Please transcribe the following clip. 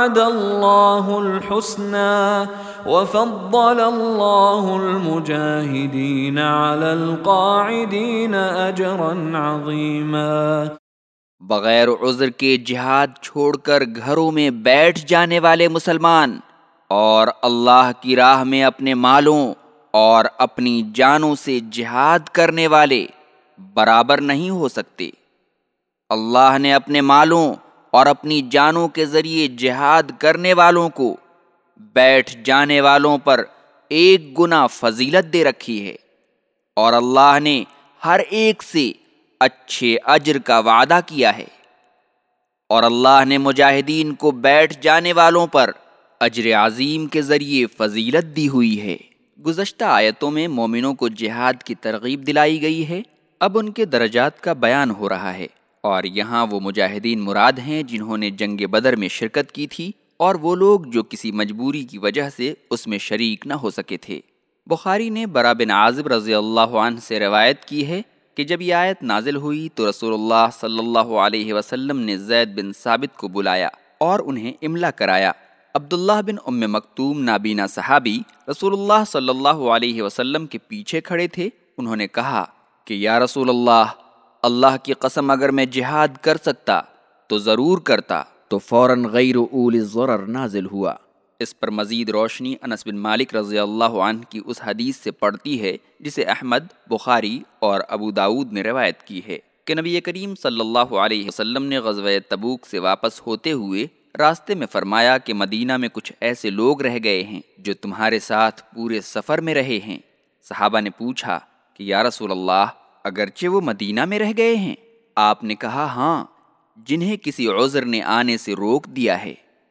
وعد الله الحسنى وفضل الله المجاهدين على القاعدين أجرا عظيما بغیر عذر کے جہاد چھوڑ کر گھروں میں بیٹھ جانے والے مسلمان اور اللہ کی راہ میں اپنے مالوں اور اپنی جانوں سے جہاد کرنے والے برابر نہیں ہو سکتے۔ اللہ نے اپنے مالوں اور اپنی جانوں کے ذریعے جہاد کرنے والوں کو بیٹھ جانے والوں پر ایک گنا فضیلت دے رکھی ہے۔ اور اللہ نے ہر ایک سے اچھے اجر کا وعدہ کیا ہے۔ اور اللہ نے مجاہدین کو بیٹھ جانے والوں پر اجر عظیم کے ذریعے فضیلت دی ہوئی ہے۔ گزشتہ آیتوں میں مومنوں کو جہاد کی ترغیب دلائی گئی ہے۔ اب ان کے درجات کا بیان ہو رہا ہے۔ اور یہاں وہ مجاہدین مراد ہیں جنہوں نے جنگ بدر میں شرکت کی تھی اور وہ لوگ جو کسی مجبوری کی وجہ سے اس میں شریک نہ ہو سکے تھے۔ بخاری نے برا بن عازب رضی اللہ عنہ سے روایت کی ہے کہ جب یہ آیت نازل ہوئی تو رسول اللہ صلی اللہ علیہ وسلم نے زید بن ثابت کو بلایا اور انہیں املا کرایا۔ عبداللہ بن ام مکتوم نابینا صحابی رسول اللہ صلی اللہ علیہ وسلم کے پیچھے کھڑے تھے۔ انہوں نے کہا کہ یا رسول اللہ اللہ کی قسم اگر میں جہاد کر سکتا تو ضرور کرتا تو فوراً غیر اول ضرر نازل ہوا۔ اس پر مزید روشنی انس بن مالک رضی اللہ عنہ کی اس حدیث سے پڑتی ہے جسے احمد، بخاری اور ابو داود نے روایت کی ہے کہ نبی کریم صلی اللہ علیہ وسلم نے غزوہ تبوک سے واپس ہوتے ہوئے راستے میں فرمایا کہ مدینہ میں کچھ ایسے لوگ رہ گئے ہیں جو تمہارے ساتھ پورے سفر میں رہے ہیں۔ صحابہ نے پوچھا کہ یا رسول اللہ اگرچہ وہ مدینہ میں رہ گئے ہیں۔ آپ نے کہا ہاں جنہیں کسی عذر نے آنے سے روک دیا ہے۔